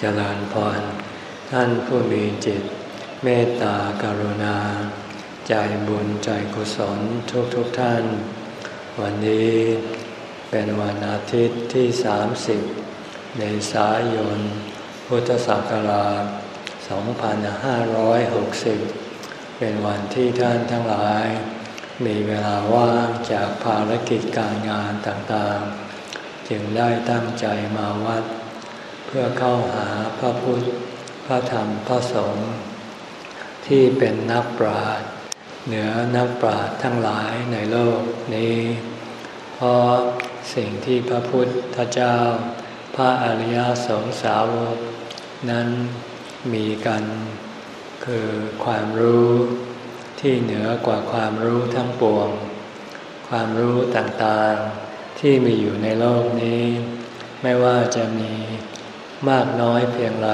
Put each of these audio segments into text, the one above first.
เจริญพร ท่านผู้มีจิต เมตตากรุณา ใจบุญใจกุศลทุกทุกท่าน วันนี้เป็นวันอาทิตย์ที่ 30 ในสายน พุทธศักราช 2560 เป็นวันที่ท่านทั้งหลาย มีเวลาว่างจากภารกิจการงานต่างๆ จึงได้ตั้งใจมาวัด พื่อเข้าหาพระพุทธ พระธรรม พระสงฆ์ที่เป็นนักปราชญ์เหนือนักปราชญ์ทั้งหลายในโลกนี้ เพราะสิ่งที่พระพุทธเจ้า พระอริยสงสาวก นั้นมีกัน คือความรู้ที่เหนือกว่าความรู้ทั้งปวง ความรู้ต่างๆที่มีอยู่ในโลกนี้ ไม่ว่าจะมี มากน้อยเพียงไร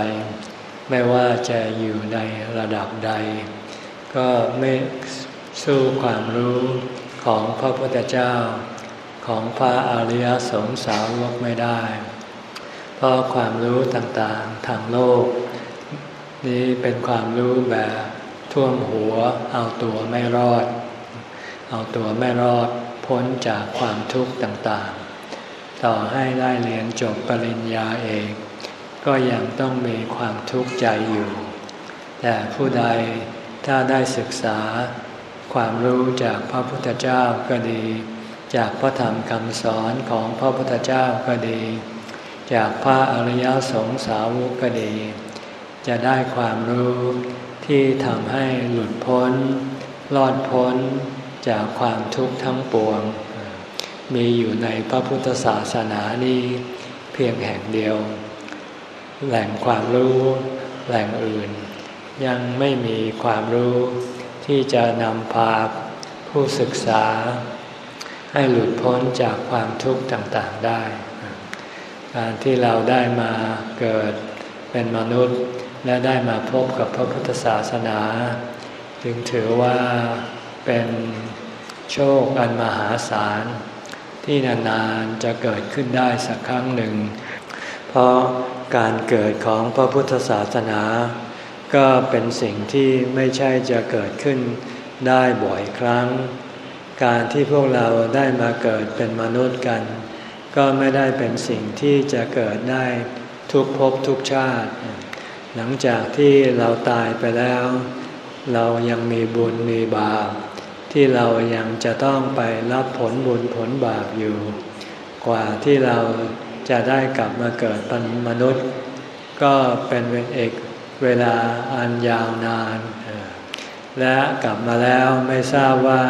ไม่ว่าจะอยู่ในระดับใด ก็ไม่สู้ความรู้ของพระพุทธเจ้า ของพระอริยสงสาวกไม่ได้ เพราะความรู้ต่างๆทางโลก นี้เป็นความรู้แบบท่วมหัวเอาตัวไม่รอด เอาตัวไม่รอดพ้นจากความทุกข์ต่างๆ ต่อให้ได้เรียนจบปริญญาเอก ก็ยังต้องมีความทุกข์ใจอยู่ แต่ผู้ใดถ้าได้ศึกษา ความรู้จากพระพุทธเจ้าก็ดี จากพระธรรมคำสอนของพระพุทธเจ้าก็ดี จากพระอริยสงสาวกก็ดี จะได้ความรู้ที่ทำให้หลุดพ้น รอดพ้นจากความทุกข์ทั้งปวง มีอยู่ในพระพุทธศาสนานี้เพียงแห่งเดียว แหล่งความรู้แหล่งอื่น ยังไม่มีความรู้ที่จะนำพาผู้ศึกษา ให้หลุดพ้นจากความทุกข์ต่างๆได้ การที่เราได้มาเกิดเป็นมนุษย์และได้มาพบกับพระพุทธศาสนา จึงถือว่าเป็นโชคอันมหาศาล ที่นานๆจะเกิดขึ้นได้สักครั้งหนึ่ง เพราะ การเกิดของพระพุทธศาสนา ก็เป็นสิ่งที่ไม่ใช่จะเกิดขึ้นได้บ่อยครั้ง การที่พวกเราได้มาเกิดเป็นมนุษย์กัน ก็ไม่ได้เป็นสิ่งที่จะเกิดได้ทุกภพทุกชาติ หลังจากที่เราตายไปแล้ว เรายังมีบุญมีบาปที่เรายังจะต้องไปรับผลบุญผลบาปอยู่ กว่าที่เรา จะได้กลับมาเกิดเป็นมนุษย์ ก็เป็นเวเอกเวลาอันยาวนาน และกลับมาแล้วไม่ทราบว่า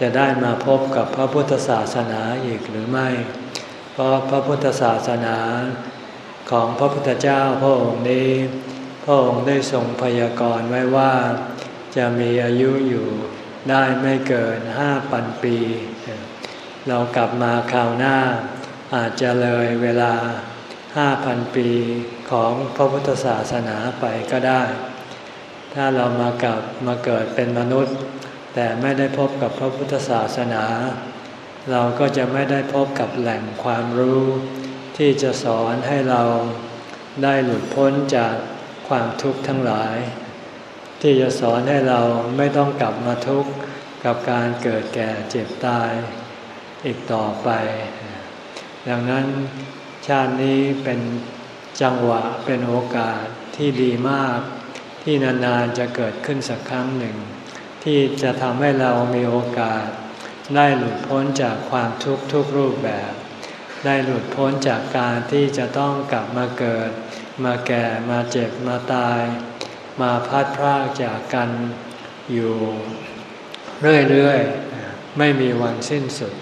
จะได้มาพบกับพระพุทธศาสนาอีกหรือไม่ เพราะพระพุทธศาสนาของพระพุทธเจ้าพระองค์นี้ พระองค์ได้ทรงพยากรณ์ไว้ว่า จะมีอายุอยู่ได้ไม่เกินห้าพันปี เรากลับมาคราวหน้า อาจจะเลยเวลาห้าพันปีของพระพุทธศาสนาไปก็ได้ ถ้าเรามากับมาเกิดเป็นมนุษย์ แต่ไม่ได้พบกับพระพุทธศาสนา เราก็จะไม่ได้พบกับแหล่งความรู้ ที่จะสอนให้เราได้หลุดพ้นจากความทุกข์ทั้งหลาย ที่จะสอนให้เราไม่ต้องกลับมาทุกข์กับการเกิดแก่เจ็บตาย อีกต่อไป ดังนั้นชาตินี้เป็นจังหวะเป็นโอกาสที่ดีมาก ที่นานๆจะเกิดขึ้นสักครั้งหนึ่ง ที่จะทำให้เรามีโอกาส ได้หลุดพ้นจากความทุกข์ทุกรูปแบบ ได้หลุดพ้นจากการที่จะต้องกลับมาเกิด มาแก่มาเจ็บมาตาย มาพัดพรากจากกันอยู่ เรื่อยๆ ไม่มีวันสิ้นสุด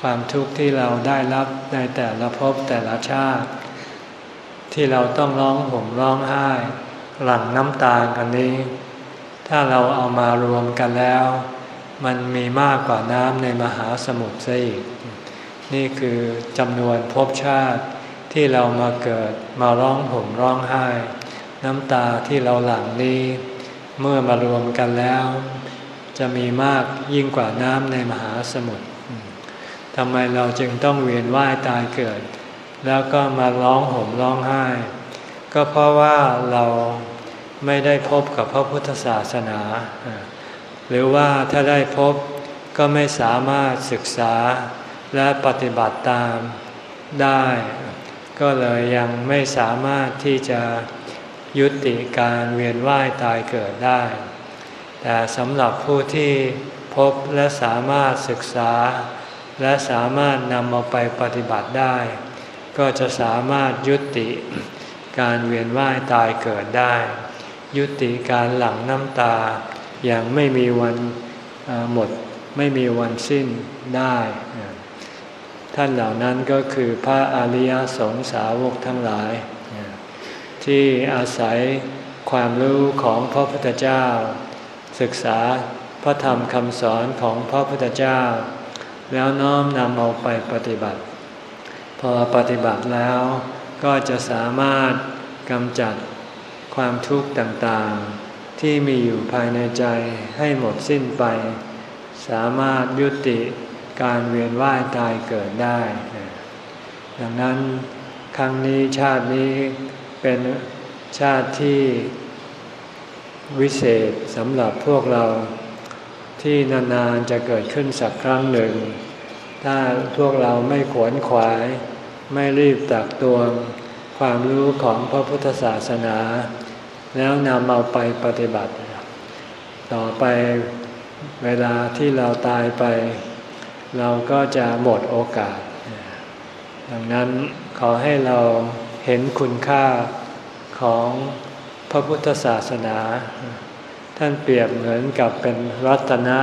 ความทุกข์ที่เราได้รับในแต่ละภพแต่ละชาติ ที่เราต้องร้องห่มร้องไห้ หลั่งน้ำตากันนี้ ถ้าเราเอามารวมกันแล้ว มันมีมากกว่าน้ำในมหาสมุทรซะอีก นี่คือจำนวนภพชาติที่เรามาเกิดมาร้องห่มร้องไห้ น้ำตาที่เราหลั่งนี้ เมื่อมารวมกันแล้ว จะมีมากยิ่งกว่าน้ำในมหาสมุทร ทำไมเราจึงต้องเวียนว่ายตายเกิด แล้วก็มาร้องห่มร้องไห้ ก็เพราะว่าเราไม่ได้พบกับพระพุทธศาสนา หรือว่าถ้าได้พบก็ไม่สามารถศึกษาและปฏิบัติตามได้ ก็เลยยังไม่สามารถที่จะยุติการเวียนว่ายตายเกิดได้ แต่สำหรับผู้ที่พบและสามารถศึกษา และสามารถนำมาไปปฏิบัติได้ ก็จะสามารถยุติการเวียนว่ายตายเกิดได้ ยุติการหลั่งน้ำตา อย่างไม่มีวันหมดไม่มีวันสิ้นได้ ท่านเหล่านั้นก็คือพระอริยสงสาวกทั้งหลาย ที่อาศัยความรู้ของพระพุทธเจ้า ศึกษาพระธรรมคำสอนของพระพุทธเจ้า แล้วน้อมนำเอาไปปฏิบัติ พอปฏิบัติแล้วก็จะสามารถกำจัดความทุกข์ต่างๆ ที่มีอยู่ภายในใจให้หมดสิ้นไป สามารถยุติการเวียนว่ายตายเกิดได้ ดังนั้นครั้งนี้ชาตินี้เป็นชาติที่วิเศษสำหรับพวกเรา ที่นานๆจะเกิดขึ้นสักครั้งหนึ่ง ถ้าพวกเราไม่ขวนขวาย ไม่รีบตักตวง ความรู้ของพระพุทธศาสนา แล้วนำเอาไปปฏิบัติ ต่อไปเวลาที่เราตายไป เราก็จะหมดโอกาส ดังนั้นขอให้เราเห็นคุณค่าของพระพุทธศาสนา ท่านเปรียบเหมือนกับเป็นรัตนะ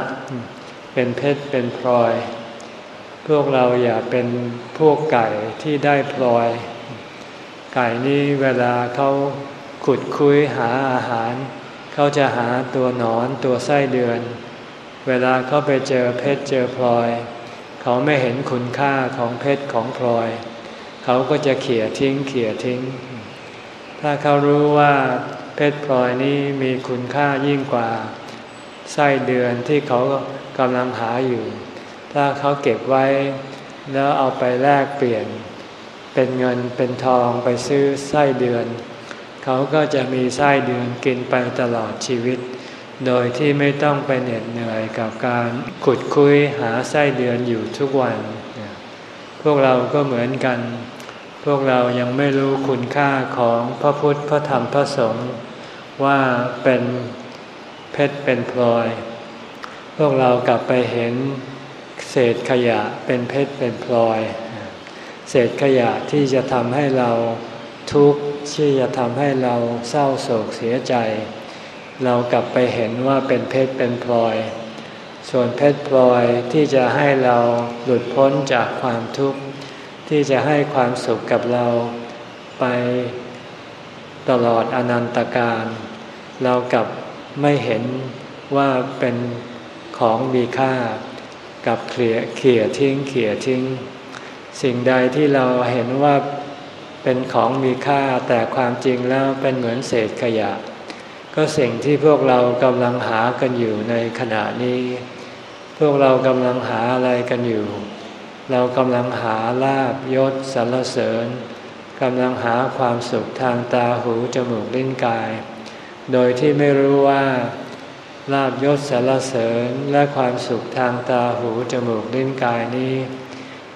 เป็นเพชรเป็นพลอย พวกเราอย่าเป็นพวกไก่ที่ได้พลอย ไก่นี่เวลาเขาขุดคุยหาอาหาร เขาจะหาตัวหนอนตัวไส้เดือน เวลาเขาไปเจอเพชรเจอพลอย เขาไม่เห็นคุณค่าของเพชรของพลอย เขาก็จะเขี่ยทิ้งเขี่ยทิ้ง ถ้าเขารู้ว่า เพชรพลอยนี้มีคุณค่ายิ่งกว่าไส้เดือนที่เขากำลังหาอยู่ ถ้าเขาเก็บไว้แล้วเอาไปแลกเปลี่ยน เป็นเงินเป็นทองไปซื้อไส้เดือน เขาก็จะมีไส้เดือนกินไปตลอดชีวิต โดยที่ไม่ต้องไปเหน็ดเหนื่อยกับการขุดคุยหาไส้เดือนอยู่ทุกวัน พวกเราก็เหมือนกัน พวกเรายังไม่รู้คุณค่าของพระพุทธพระธรรมพระสงฆ์ ว่าเป็นเพชรเป็นพลอย พวกเรากลับไปเห็นเศษขยะเป็นเพชรเป็นพลอย เศษขยะที่จะทำให้เราทุกข์ที่จะทำให้เราเศร้าโศกเสียใจ เรากลับไปเห็นว่าเป็นเพชรเป็นพลอย ส่วนเพชรพลอยที่จะให้เราหลุดพ้นจากความทุกข์ที่จะให้ความสุขกับเราไปตลอดอนันตการ เรากลับไม่เห็นว่าเป็นของมีค่า กับเขี่ยเขี่ยทิ้งเขี่ยทิ้ง สิ่งใดที่เราเห็นว่าเป็นของมีค่าแต่ความจริงแล้วเป็นเหมือนเศษขยะ ก็สิ่งที่พวกเรากำลังหากันอยู่ในขณะนี้ พวกเรากำลังหาอะไรกันอยู่ เรากำลังหาลาบยศสรรเสริญกำลังหาความสุขทางตาหูจมูกลิ้นกาย โดยที่ไม่รู้ว่าลาบยศสารเสริญและความสุขทางตาหูจมูกลิ้นกายนี้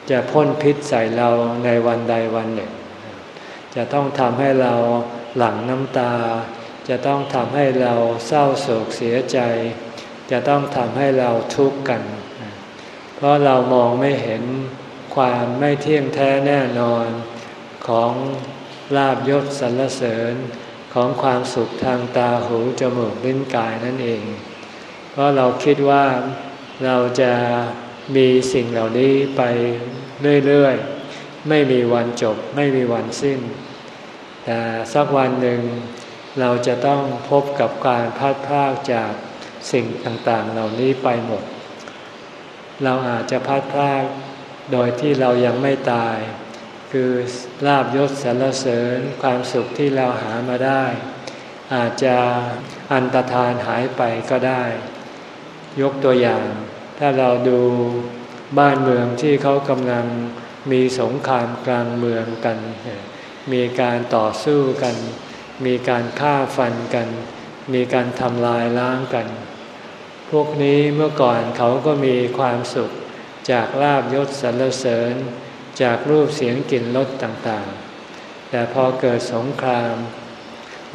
จะพ่นพิษใส่เราในวันใดวันหนึ่ง จะต้องทำให้เราหลั่งน้ำตา จะต้องทำให้เราเศร้าโศกเสียใจ จะต้องทำให้เราทุกข์กัน เพราะเรามองไม่เห็นความไม่เที่ยงแท้แน่นอนของลาบยศสรรเสริญ ของความสุขทางตาหูจมูกลิ้นกายนั่นเอง เพราะเราคิดว่าเราจะมีสิ่งเหล่านี้ไปเรื่อยๆ ไม่มีวันจบไม่มีวันสิ้น แต่สักวันหนึ่งเราจะต้องพบกับการพัดพรากจากสิ่งต่างๆ เหล่านี้ไปหมด เราอาจจะพัดพรากโดยที่เรายังไม่ตาย คือลาบยศสรรเสริญความสุขที่เราหามาได้ อาจจะอันตรธานหายไปก็ได้ ยกตัวอย่าง ถ้าเราดูบ้านเมืองที่เขากำลังมีสงครามกลางเมืองกัน มีการต่อสู้กัน มีการฆ่าฟันกัน มีการทำลายล้างกัน พวกนี้เมื่อก่อนเขาก็มีความสุขจากลาบยศสรรเสริญ จากรูปเสียงกลิ่นรสต่างๆ แต่พอเกิดสงคราม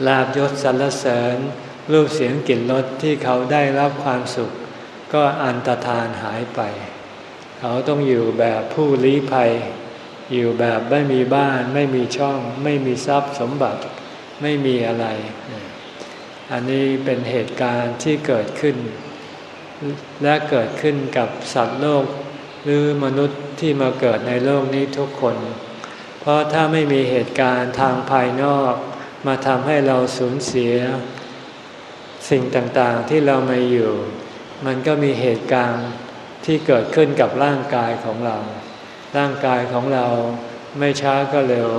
ลาบยศสรรเสริญ รูปเสียงกลิ่นรสที่เขาได้รับความสุข ก็อันตรธานหายไป เขาต้องอยู่แบบผู้ลี้ภัย อยู่แบบไม่มีบ้าน ไม่มีช่อง ไม่มีทรัพย์สมบัติไม่มีอะไร อันนี้เป็นเหตุการณ์ที่เกิดขึ้น และเกิดขึ้นกับสัตว์โลก หรือมนุษย์ที่มาเกิดในโลกนี้ทุกคน เพราะถ้าไม่มีเหตุการณ์ทางภายนอก มาทำให้เราสูญเสีย สิ่งต่างๆที่เราม่อยู่ มันก็มีเหตุการณ์ที่เกิดขึ้นกับร่างกายของเรา ร่างกายของเราไม่ช้าก็เร็ว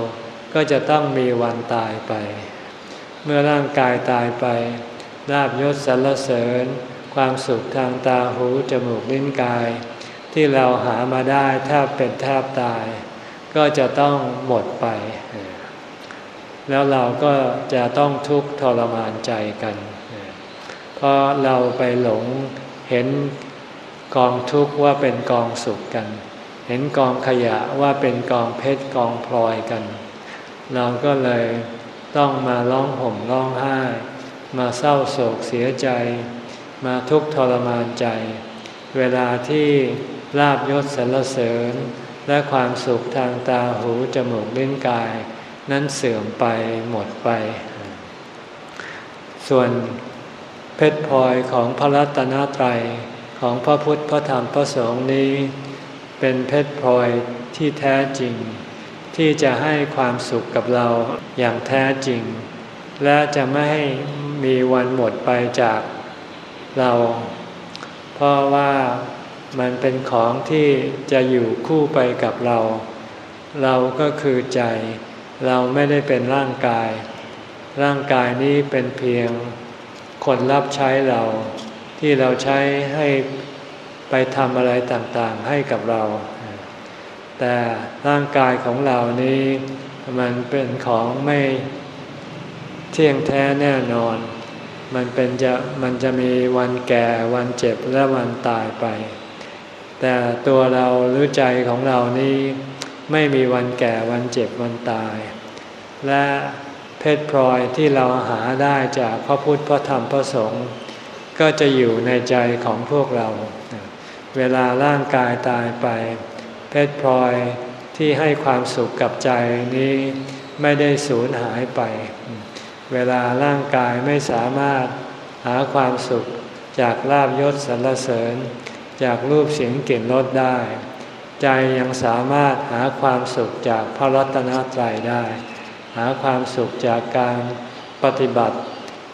ก็จะต้องมีวันตายไป เมื่อร่างกายตายไปลาบยศสรรเสริญ ความสุขทางตาหูจมูกลิ้นกาย ที่เราหามาได้แทบเป็นแทบตาย ก็จะต้องหมดไป แล้วเราก็จะต้องทุกข์ทรมานใจกัน เพราะเราไปหลงเห็นกองทุกข์ว่าเป็นกองสุขกัน เห็นกองขยะว่าเป็นกองเพชรกองพลอยกัน เราก็เลยต้องมาร้องห่มร้องไห้ มาเศร้าโศกเสียใจ มาทุกข์ทรมานใจ เวลาที่ ลาบยศสรรเสริญ และความสุขทางตาหูจมูกลิ้นกาย นั้นเสื่อมไปหมดไป ส่วนเพชรพลอยของพระรัตนตรัยของพระพุทธพระธรรมพระสงฆ์นี้ เป็นเพชรพลอยที่แท้จริง ที่จะให้ความสุขกับเราอย่างแท้จริง และจะไม่ให้มีวันหมดไปจากเรา เพราะว่า มันเป็นของที่จะอยู่คู่ไปกับเรา เราก็คือใจ เราไม่ได้เป็นร่างกาย ร่างกายนี้เป็นเพียงคนรับใช้เรา ที่เราใช้ให้ไปทำอะไรต่างๆให้กับเรา แต่ร่างกายของเรานี้มันเป็นของไม่เที่ยงแท้แน่นอน มันเป็นจะมันจะมีวันแก่วันเจ็บและวันตายไป แต่ตัวเราหรือใจของเรานี้ไม่มีวันแก่วันเจ็บวันตาย และเพชรพลอยที่เราหาได้จากพระพุทธพระธรรมพระสงฆ์ก็จะอยู่ในใจของพวกเรา เวลาร่างกายตายไป เพชรพลอยที่ให้ความสุขกับใจนี้ไม่ได้สูญหายไป เวลาร่างกายไม่สามารถหาความสุขจากลาบยศสรรเสริญ จากรูปเสียงกลิ่นรสได้ ใจยังสามารถหาความสุขจากพระรัตนตรัยได้ หาความสุขจากการปฏิบัติ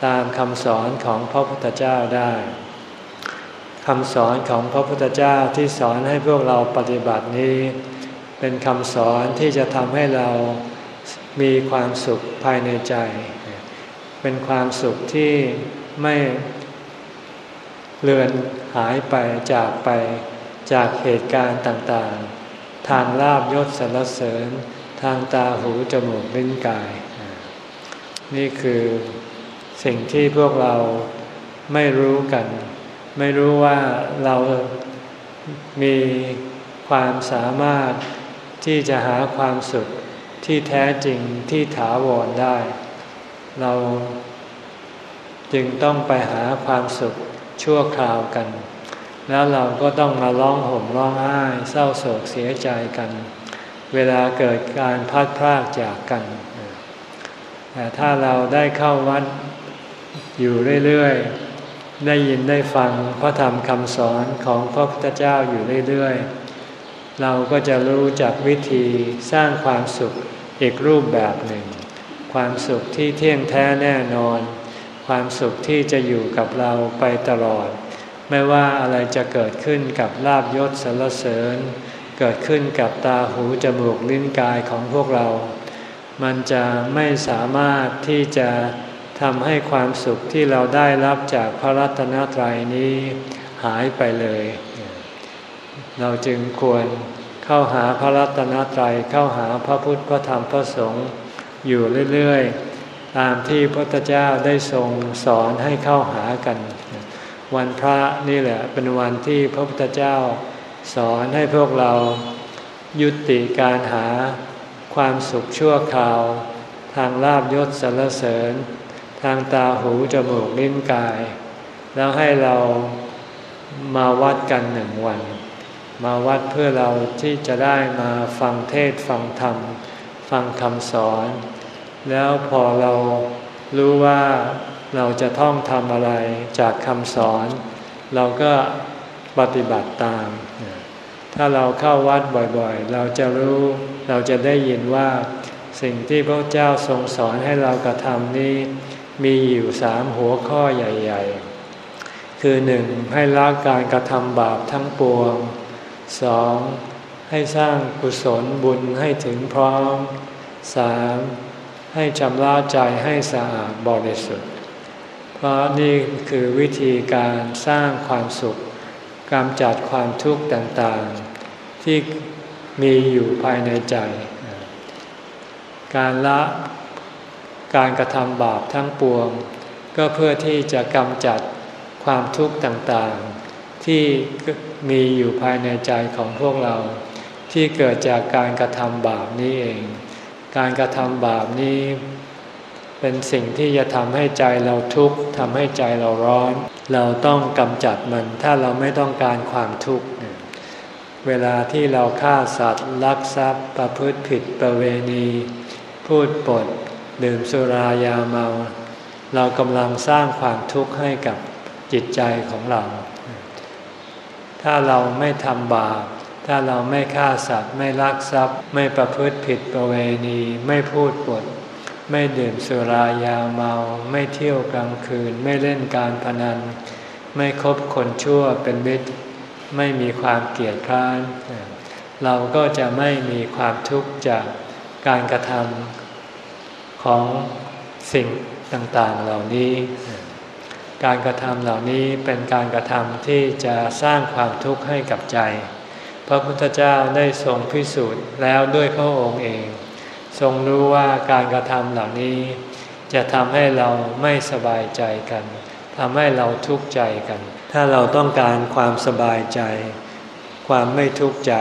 ตามคำสอนของพระพุทธเจ้าได้คำสอนของพระพุทธเจ้าที่สอนให้พวกเราปฏิบัตินี้ เป็นคำสอนที่จะทำให้เรามีความสุขภายในใจ เป็นความสุขที่ไม่เลือน หายไปจากไปจากเหตุการณ์ต่างๆ ทางลาบยศสรรเสริญ ทางตาหูจมูกลิ้นกาย นี่คือสิ่งที่พวกเราไม่รู้กัน ไม่รู้ว่าเรามีความสามารถที่จะหาความสุขที่แท้จริงที่ถาวรได้ เราจึงต้องไปหาความสุข ชั่วคราวกัน แล้วเราก็ต้องมาร้องห่มร้องไห้เศร้าโศกเสียใจกัน เวลาเกิดการพัดพรากจากกันแต่ถ้าเราได้เข้าวัดอยู่เรื่อยๆ ได้ยินได้ฟังพระธรรมคำสอนของพระพุทธเจ้าอยู่เรื่อยๆ เราก็จะรู้จักวิธีสร้างความสุขอีกรูปแบบหนึ่ง ความสุขที่เที่ยงแท้แน่นอน ความสุขที่จะอยู่กับเราไปตลอด ไม่ว่าอะไรจะเกิดขึ้นกับลาบยศสรรเสริญ เกิดขึ้นกับตาหูจมูกลิ้นกายของพวกเรา มันจะไม่สามารถที่จะทำให้ความสุขที่เราได้รับจากพระรัตนตรัยนี้หายไปเลย เราจึงควรเข้าหาพระรัตนตรัยเข้าหาพระพุทธพระธรรมพระสงฆ์อยู่เรื่อย ตามที่พระพุทธเจ้าได้ทรงสอนให้เข้าหากัน วันพระนี่แหละเป็นวันที่พระพุทธเจ้าสอนให้พวกเรายุติการหาความสุขชั่วคราว ทางลาบยศสรรเสริญ ทางตาหูจมูกลิ้นกาย แล้วให้เรามาวัดกันหนึ่งวัน มาวัดเพื่อเราที่จะได้มาฟังเทศฟังธรรม ฟังคำสอน แล้วพอเรารู้ว่าเราจะท่องทำอะไรจากคำสอน เราก็ปฏิบัติตาม ถ้าเราเข้าวัดบ่อยๆ เราจะรู้เราจะได้ยินว่าสิ่งที่พระเจ้าทรงสอนให้เรากระทำนี้ มีอยู่สามหัวข้อใหญ่ ๆ คือหนึ่งให้ละการกระทำบาปทั้งปวงสองให้สร้างกุศลบุญให้ถึงพร้อมสาม ให้ชำระใจให้สะอาดบริสุทธิ์ เพราะนี่คือวิธีการสร้างความสุขกำจัดความทุกข์ต่างๆ ที่มีอยู่ภายในใจ การละการกระทำบาปทั้งปวง ก็เพื่อที่จะกำจัดความทุกข์ต่างๆ ที่มีอยู่ภายในใจของพวกเรา ที่เกิดจากการกระทำบาปนี้เอง การกระทำบาปนี้ เป็นสิ่งที่จะทำให้ใจเราทุกข์ทำให้ใจเราร้อน เราต้องกำจัดมันถ้าเราไม่ต้องการความทุกข์เวลาที่เราฆ่าสัตว์ลักทรัพย์ประพฤติผิดประเวณี พูดปด ดื่มสุรายาเมา เรากำลังสร้างความทุกข์ให้กับจิตใจของเรา ถ้าเราไม่ทำบาป ถ้าเราไม่ฆ่าสัตว์ ไม่ลักทรัพย์ ไม่ประพฤติผิดประเวณี ไม่พูดปด ไม่ดื่มสุรายาเมา ไม่เที่ยวกลางคืน ไม่เล่นการพนัน ไม่คบคนชั่วเป็นมิตร ไม่มีความเกลียดคร้าน เราก็จะไม่มีความทุกข์จากการกระทำของสิ่งต่างๆเหล่านี้ การกระทำเหล่านี้เป็นการกระทำที่จะสร้างความทุกข์ให้กับใจ ระพุทธเจ้าได้ทรงพิสูจน์แล้วด้วยพระองค์เอง ทรงรู้ว่าการกระทำเหล่านี้ จะทำให้เราไม่สบายใจกันทำให้เราทุกข์ใจกัน ถ้าเราต้องการความสบายใจ ความไม่ทุกข์ใจ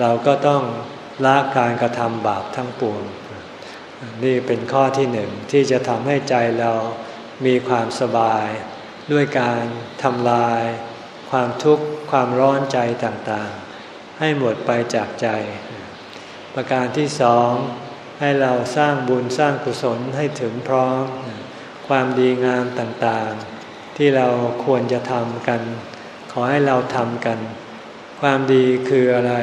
เราก็ต้องละการกระทำบาปทั้งปวง นี่เป็นข้อที่หนึ่งที่จะทำให้ใจเรามีความสบาย ด้วยการทำลาย ความทุกข์ความร้อนใจต่าง ให้หมดไปจากใจ ประการที่สองให้เราสร้างบุญสร้างกุศลให้ถึงพร้อม ความดีงามต่างๆ ที่เราควรจะทำกัน ขอให้เราทำกัน ความดีคืออะไร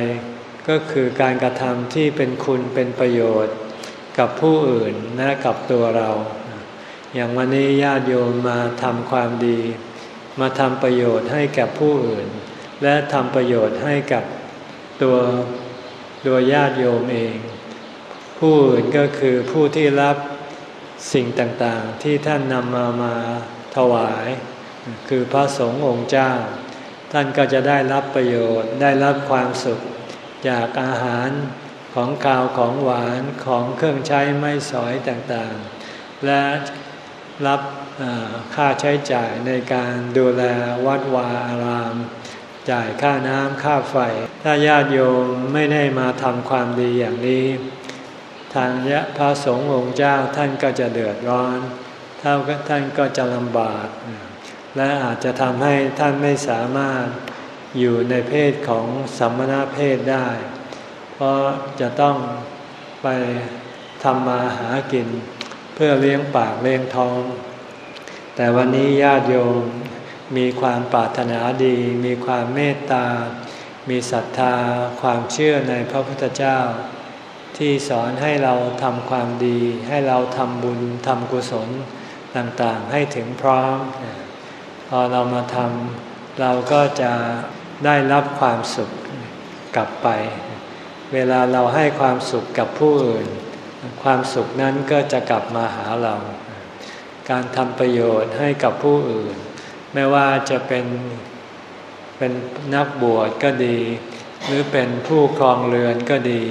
ก็คือการกระทำที่เป็นคุณเป็นประโยชน์ กับผู้อื่นและกับตัวเรา อย่างวันนี้ญาติโยมมาทำความดี มาทำประโยชน์ให้กับผู้อื่น และทำประโยชน์ให้กับ ตัวตัวญาติโยมเอง ผู้อื่นก็คือผู้ที่รับสิ่งต่างๆ ที่ท่านนำมามาถวาย คือพระสงฆ์องค์เจ้า ท่านก็จะได้รับประโยชน์ได้รับความสุข จากอาหารของกาวของหวานของเครื่องใช้ไม่สอยต่างๆ และรับค่าใช้จ่ายในการดูแลวัดวาอาราม จ่ายค่าน้ำค่าไฟ ถ้าญาติโยมไม่ได้มาทำความดีอย่างนี้ ทางยะพระสงฆ์องค์เจ้าท่านก็จะเดือดร้อนเท่ากับท่านก็จะลำบาก และอาจจะทำให้ท่านไม่สามารถอยู่ในเพศของสัมมนาเพศได้ เพราะจะต้องไปทำมาหากิน เพื่อเลี้ยงปากเลี้ยงท้อง แต่วันนี้ญาติโยมมีความปรารถนาดี มีความเมตตา มีศรัทธาความเชื่อในพระพุทธเจ้า ที่สอนให้เราทำความดี ให้เราทำบุญทำกุศลต่างๆ ให้ถึงพร้อม พอเรามาทำเราก็จะได้รับความสุขกลับไป เวลาเราให้ความสุขกับผู้อื่น ความสุขนั้นก็จะกลับมาหาเรา การทำประโยชน์ให้กับผู้อื่น ไม่ว่าจะเป็น เป็นนักบวชก็ดี หรือเป็นผู้ครองเรือนก็ดี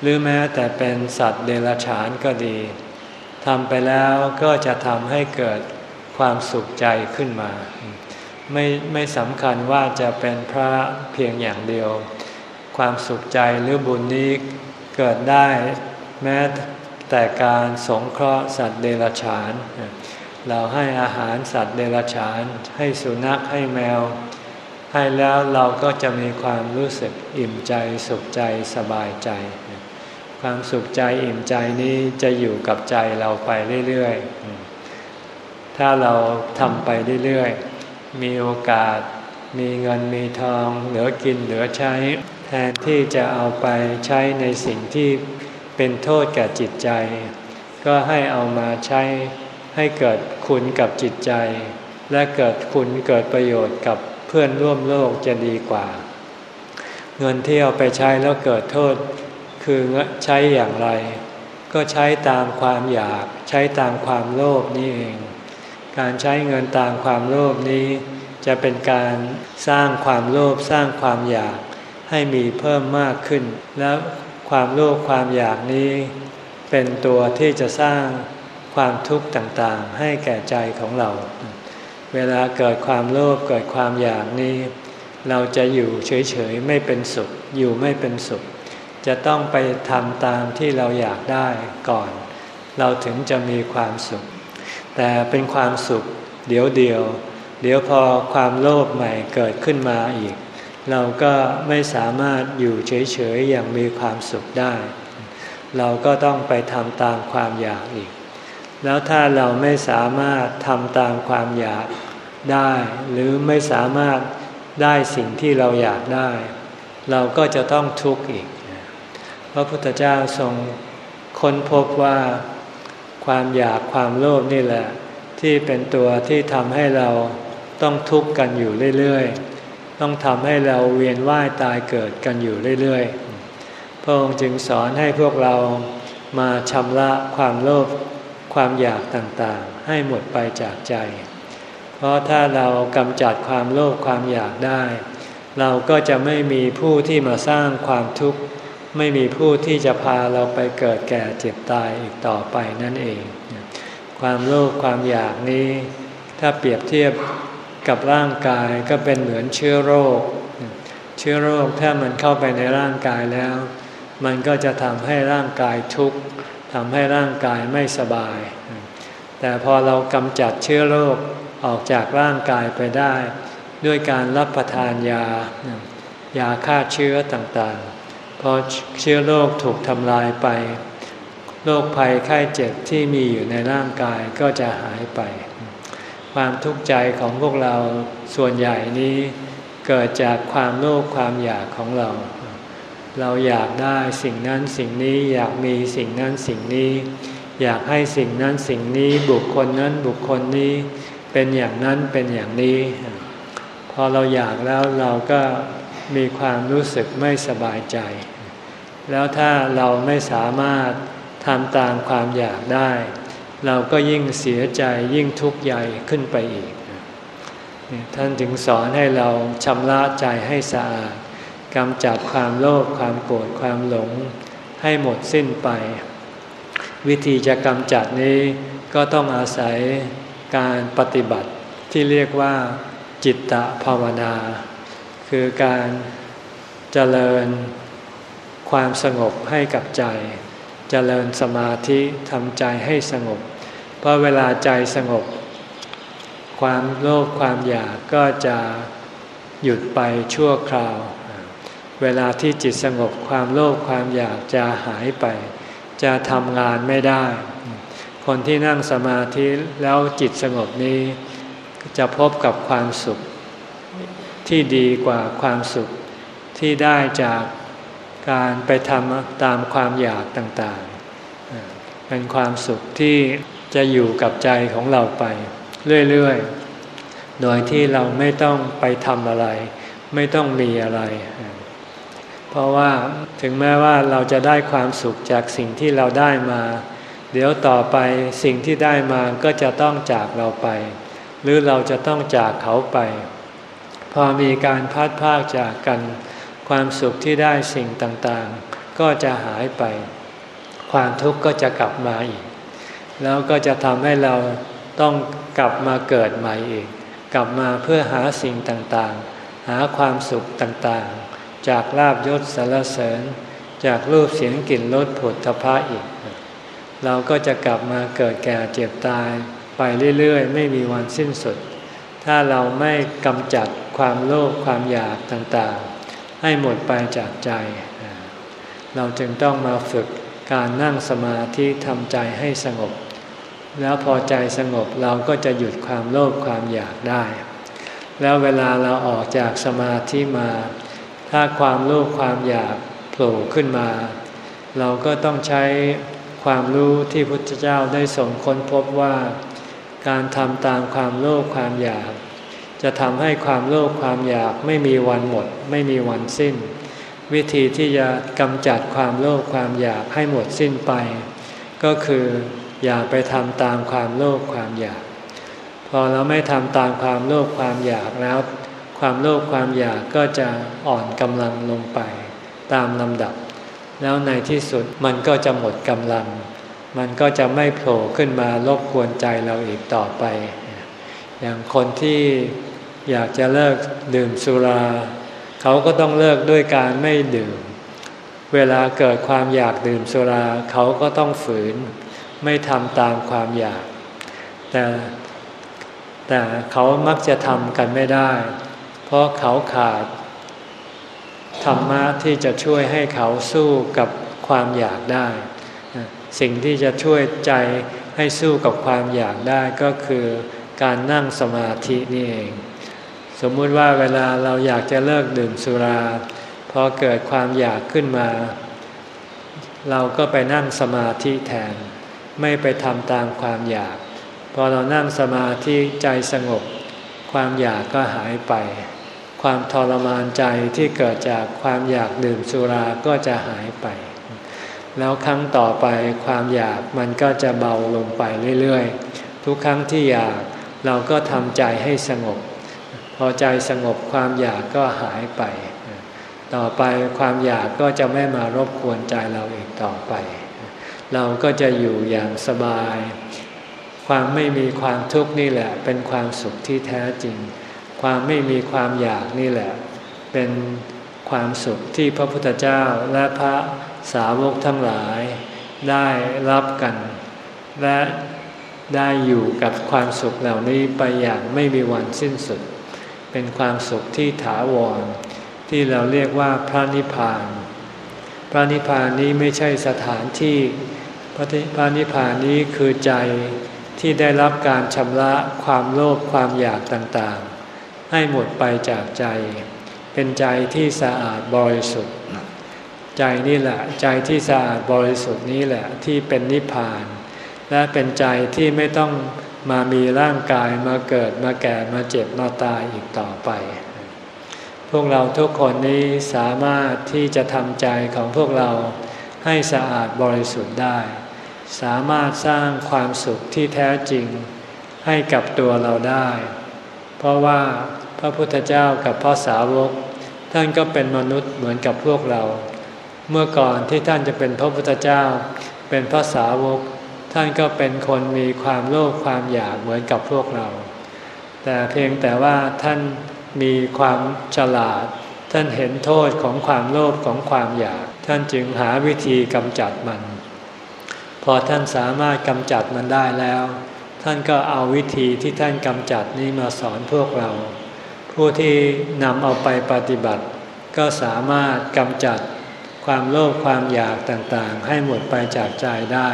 หรือแม้แต่เป็นสัตว์เดรัจฉานก็ดีทำไปแล้วก็จะทำให้เกิดความสุขใจขึ้นมา ไม่ไม่สำคัญว่าจะเป็นพระเพียงอย่างเดียว ความสุขใจหรือบุญนี้เกิดได้แม้แต่การสงเคราะห์สัตว์เดรัจฉาน เราให้อาหารสัตว์เดรัจฉาน ให้สุนัขให้แมว ให้แล้วเราก็จะมีความรู้สึกอิ่มใจสุขใจสบายใจ ความสุขใจอิ่มใจนี้จะอยู่กับใจเราไปเรื่อยๆ ถ้าเราทำไปเรื่อยๆ มีโอกาส มีเงินมีทอง เหลือกินเหลือใช้ แทนที่จะเอาไปใช้ในสิ่งที่เป็นโทษแก่จิตใจ ก็ให้เอามาใช้ให้เกิดคุณกับจิตใจ และเกิดคุณเกิดประโยชน์กับ เพื่อนร่วมโลกจะดีกว่า เงินที่เอาไปใช้แล้วเกิดโทษ คือใช้อย่างไร ก็ใช้ตามความอยาก ใช้ตามความโลภนี่เอง การใช้เงินตามความโลภนี้ จะเป็นการสร้างความโลภสร้างความอยากให้มีเพิ่มมากขึ้น แล้วความโลภความอยากนี้ เป็นตัวที่จะสร้างความทุกข์ต่างๆ ให้แก่ใจของเรา เวลาเกิดความโลภเกิดความอยากนี้ เราจะอยู่เฉยๆไม่เป็นสุข อยู่ไม่เป็นสุข จะต้องไปทำตามที่เราอยากได้ก่อน เราถึงจะมีความสุข แต่เป็นความสุข เดี๋ยวเดียว เดี๋ยวพอความโลภใหม่เกิดขึ้นมาอีก เราก็ไม่สามารถอยู่เฉยๆอย่างมีความสุขได้ เราก็ต้องไปทำตามความอยากอีก แล้วถ้าเราไม่สามารถทำตามความอยากได้ หรือไม่สามารถได้สิ่งที่เราอยากได้ เราก็จะต้องทุกข์อีก พระพุทธเจ้าทรงค้นพบว่าความอยากความโลภนี่แหละ ที่เป็นตัวที่ทำให้เราต้องทุกข์กันอยู่เรื่อยๆ ต้องทำให้เราเวียนว่ายตายเกิดกันอยู่เรื่อยๆ พระองค์จึงสอนให้พวกเรามาชำระความโลภ ความอยากต่างๆ ให้หมดไปจากใจ เพราะถ้าเรากำจัดความโลภความอยากได้ เราก็จะไม่มีผู้ที่มาสร้างความทุกข์ ไม่มีผู้ที่จะพาเราไปเกิดแก่เจ็บตายอีกต่อไปนั่นเอง ความโลภความอยากนี้ ถ้าเปรียบเทียบกับร่างกายก็เป็นเหมือนเชื้อโรค เชื้อโรคถ้ามันเข้าไปในร่างกายแล้ว มันก็จะทำให้ร่างกายทุกข์ ทำให้ร่างกายไม่สบาย แต่พอเรากำจัดเชื้อโรคออกจากร่างกายไปได้ ด้วยการรับประทานยา ยาฆ่าเชื้อต่างๆ พอเชื้อโรคถูกทำลายไป โรคภัยไข้เจ็บที่มีอยู่ในร่างกายก็จะหายไป ความทุกข์ใจของพวกเราส่วนใหญ่นี้เกิดจากความโลภความอยากของเรา เราอยากได้สิ่งนั้นสิ่งนี้อยากมีสิ่งนั้นสิ่งนี้ อยากให้สิ่งนั้นสิ่งนี้บุคคลนั้นบุคคลนี้เป็นอย่างนั้นเป็นอย่างนี้ พอเราอยากแล้วเราก็มีความรู้สึกไม่สบายใจ แล้วถ้าเราไม่สามารถทำตามความอยากได้ เราก็ยิ่งเสียใจยิ่งทุกข์ใหญ่ขึ้นไปอีก ท่านจึงสอนให้เราชำระใจให้สะอาด กำจัดความโลภความโกรธความหลงให้หมดสิ้นไป วิธีจะกำจัดนี้ก็ต้องอาศัยการปฏิบัติที่เรียกว่าจิตตภาวนา คือการเจริญความสงบให้กับใจ เจริญสมาธิทำใจให้สงบ เพราะเวลาใจสงบ ความโลภความอยากก็จะหยุดไปชั่วคราว เวลาที่จิตสงบความโลภความอยากจะหายไป จะทำงานไม่ได้ คนที่นั่งสมาธิแล้วจิตสงบนี้จะพบกับความสุข ที่ดีกว่าความสุขที่ได้จากการไปทำตามความอยากต่างๆ เป็นความสุขที่จะอยู่กับใจของเราไป เรื่อยๆ โดยที่เราไม่ต้องไปทำอะไร ไม่ต้องมีอะไร เพราะว่าถึงแม้ว่าเราจะได้ความสุขจากสิ่งที่เราได้มา เดี๋ยวต่อไปสิ่งที่ได้มาก็จะต้องจากเราไป หรือเราจะต้องจากเขาไป พอมีการพัดพากจากกัน ความสุขที่ได้สิ่งต่างๆ ก็จะหายไป ความทุกข์ก็จะกลับมาอีก แล้วก็จะทำให้เราต้องกลับมาเกิดใหม่อีก กลับมาเพื่อหาสิ่งต่างๆ หาความสุขต่างๆ จากลาบยศสารเสริญ จากรูปเสียงกลิ่นรสผลทพะอีก เราก็จะกลับมาเกิดแก่เจ็บตายไปเรื่อยๆ ไม่มีวันสิ้นสุด ถ้าเราไม่กำจัดความโลภความอยากต่างๆ ให้หมดไปจากใจ เราจึงต้องมาฝึกการนั่งสมาธิทำใจให้สงบ แล้วพอใจสงบเราก็จะหยุดความโลภความอยากได้ แล้วเวลาเราออกจากสมาธิมา ถ้าความโลภความอยากโผล่ขึ้นมา เราก็ต้องใช้ความรู้ที่พุทธเจ้าได้ส่งค้นพบว่า การทำตามความโลภความอยาก จะทำให้ความโลภความอยากไม่มีวันหมด ไม่มีวันสิ้น วิธีที่จะกำจัดความโลภความอยากให้หมดสิ้นไป ก็คืออย่าไปทำตามความโลภความอยาก พอเราไม่ทำตามความโลภความอยากแล้ว ความโลภความอยากก็จะอ่อนกำลังลงไปตามลำดับ แล้วในที่สุดมันก็จะหมดกำลัง มันก็จะไม่โผล่ขึ้นมารบกวนใจเราอีกต่อไป อย่างคนที่อยากจะเลิกดื่มสุรา เขาก็ต้องเลิกด้วยการไม่ดื่ม เวลาเกิดความอยากดื่มสุรา เขาก็ต้องฝืน ไม่ทำตามความอยาก แต่แต่เขามักจะทำกันไม่ได้ เพราะเขาขาด ธรรมะที่จะช่วยให้เขาสู้กับความอยากได้ สิ่งที่จะช่วยใจให้สู้กับความอยากได้ก็คือการนั่งสมาธินี่เอง สมมุติว่าเวลาเราอยากจะเลิกดื่มสุราพอเกิดความอยากขึ้นมา เราก็ไปนั่งสมาธิแทน ไม่ไปทำตามความอยาก พอเรานั่งสมาธิใจสงบ ความอยากก็หายไป ความทรมานใจที่เกิดจากความอยากดื่มสุราก็จะหายไป แล้วครั้งต่อไปความอยากมันก็จะเบาลงไปเรื่อยๆ ทุกครั้งที่อยากเราก็ทำใจให้สงบ พอใจสงบความอยากก็หายไป ต่อไปความอยากก็จะไม่มารบกวนใจเราอีกต่อไป เราก็จะอยู่อย่างสบาย ความไม่มีความทุกข์นี่แหละ เป็นความสุขที่แท้จริง ความไม่มีความอยากนี่แหละ เป็นความสุขที่พระพุทธเจ้าและพระสาวกทั้งหลายได้รับกัน และได้อยู่กับความสุขเหล่านี้ไปอย่างไม่มีวันสิ้นสุด เป็นความสุขที่ถาวร ที่เราเรียกว่าพระนิพพาน พระนิพพานนี้ไม่ใช่สถานที่พระนิพพานนี้คือใจที่ได้รับการชำระความโลภความอยากต่างๆ ให้หมดไปจากใจ เป็นใจที่สะอาดบริสุทธิ์ ใจนี่แหละ ใจที่สะอาดบริสุทธิ์นี้แหละที่เป็นนิพพาน และเป็นใจที่ไม่ต้องมามีร่างกายมาเกิดมาแก่มาเจ็บมาตายอีกต่อไป พวกเราทุกคนนี้สามารถที่จะทำใจของพวกเราให้สะอาดบริสุทธิ์ได้ สามารถสร้างความสุขที่แท้จริงให้กับตัวเราได้ เพราะว่าพระพุทธเจ้ากับพระสาวก ท่านก็เป็นมนุษย์เหมือนกับพวกเรา เมื่อก่อนที่ท่านจะเป็นพระพุทธเจ้า เป็นพระสาวก ท่านก็เป็นคนมีความโลภความอยากเหมือนกับพวกเรา แต่เพียงแต่ว่าท่านมีความฉลาด ท่านเห็นโทษของความโลภของความอยาก ท่านจึงหาวิธีกำจัดมัน พอท่านสามารถกำจัดมันได้แล้ว ท่านก็เอาวิธีที่ท่านกำจัดนี้มาสอนพวกเรา ผู้ที่นำเอาไปปฏิบัติ ก็สามารถกำจัดความโลภความอยากต่างๆ ให้หมดไปจากใจได้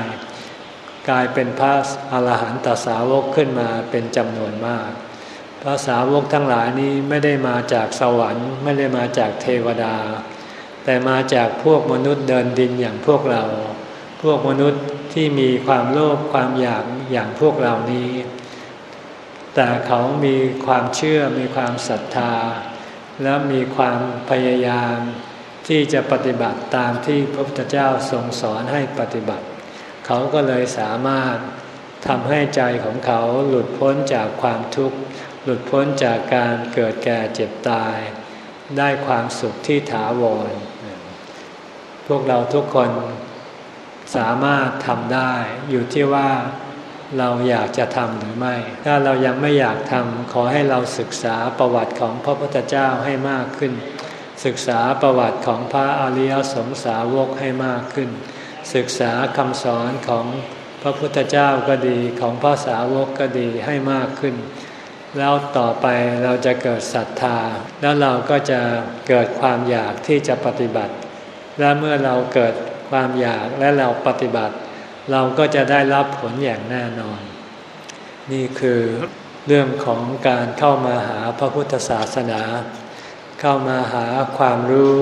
กลายเป็นพระอาหารหันตสาวกขึ้นมาเป็นจำนวนมาก พระสาวกทั้งหลายนี้ไม่ได้มาจากสวรรค์ ไม่ได้มาจากเทวดา แต่มาจากพวกมนุษย์เดินดินอย่างพวกเรา พวกมนุษย์ ที่มีความโลภความอยากอย่างพวกเรานี้ แต่เขามีความเชื่อมีความศรัทธา และมีความพยายามที่จะปฏิบัติตามที่พระพุทธเจ้าทรงสอนให้ปฏิบัติ เขาก็เลยสามารถทำให้ใจของเขาหลุดพ้นจากความทุกข์ หลุดพ้นจากการเกิดแก่เจ็บตาย ได้ความสุขที่ถาวร พวกเราทุกคน สามารถทำได้อยู่ที่ว่าเราอยากจะทำหรือไม่ ถ้าเรายังไม่อยากทำขอให้เราศึกษาประวัติของพระพุทธเจ้าให้มากขึ้น ศึกษาประวัติของพระอริยสงสาวกให้มากขึ้น ศึกษาคำสอนของพระพุทธเจ้าก็ดีของพระสาวกก็ดีให้มากขึ้น แล้วต่อไปเราจะเกิดศรัทธา แล้วเราก็จะเกิดความอยากที่จะปฏิบัติ และเมื่อเราเกิด ความอยากและเราปฏิบัติ เราก็จะได้รับผลอย่างแน่นอน นี่คือเรื่องของการเข้ามาหาพระพุทธศาสนา เข้ามาหาความรู้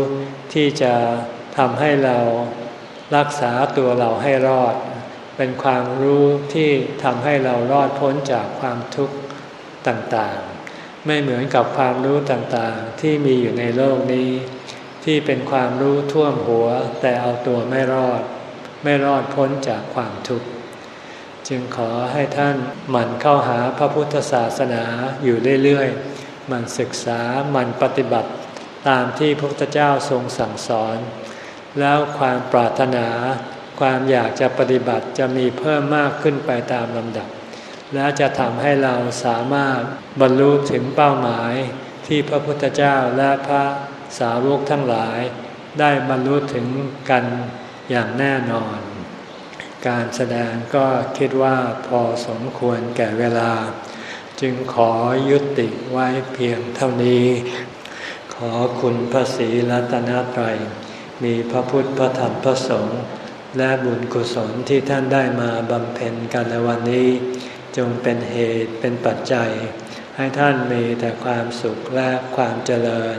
ที่จะทำให้เรารักษาตัวเราให้รอด เป็นความรู้ที่ทำให้เรารอดพ้นจากความทุกข์ต่างๆ ไม่เหมือนกับความรู้ต่างๆ ที่มีอยู่ในโลกนี้ ที่เป็นความรู้ท่วมหัว แต่เอาตัวไม่รอด ไม่รอดพ้นจากความทุกข์จึงขอให้ท่านหมั่นเข้าหาพระพุทธศาสนาอยู่เรื่อยๆหมั่นศึกษาหมั่นปฏิบัติตามที่พระพุทธเจ้าทรงสั่งสอน แล้วความปรารถนา ความอยากจะปฏิบัติจะมีเพิ่มมากขึ้นไปตามลำดับ และจะทำให้เราสามารถบรรลุถึงเป้าหมายที่พระพุทธเจ้าและพระ สาวกทั้งหลายได้บรรลุถึงกันอย่างแน่นอน การแสดงก็คิดว่าพอสมควรแก่เวลา จึงขอยุติไว้เพียงเท่านี้ ขอคุณพระศรีรัตนตรัย มีพระพุทธพระธรรมพระสงฆ์และบุญกุศลที่ท่านได้มาบำเพ็ญกันในวันนี้ จงเป็นเหตุเป็นปัจจัย ให้ท่านมีแต่ความสุขและความเจริญ